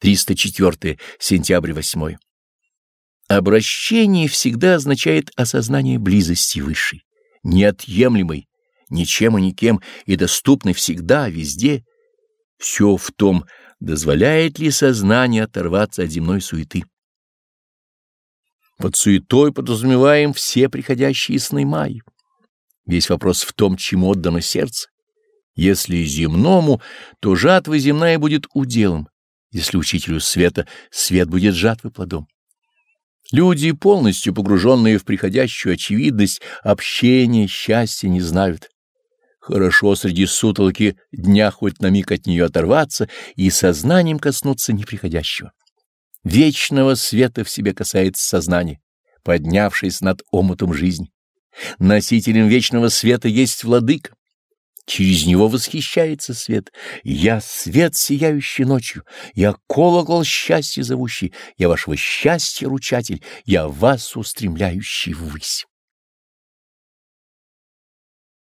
304 сентябрь 8. Обращение всегда означает осознание близости высшей, неотъемлемой, ничем и никем и доступной всегда, везде. Все в том, дозволяет ли сознание оторваться от земной суеты. Под суетой подразумеваем все приходящие сны Майи. Весь вопрос в том, чему отдано сердце. Если земному, то жатва земная будет уделом. Если учителю света, свет будет жатвы плодом. Люди, полностью погруженные в приходящую очевидность, общения, счастья не знают. Хорошо среди сутолки дня хоть на миг от нее оторваться и сознанием коснуться неприходящего. Вечного света в себе касается сознания, поднявшись над омутом жизни. Носителем вечного света есть владыка. Через него восхищается свет. Я свет, сияющий ночью, я колокол счастья зовущий, я вашего счастья ручатель, я вас устремляющий ввысь.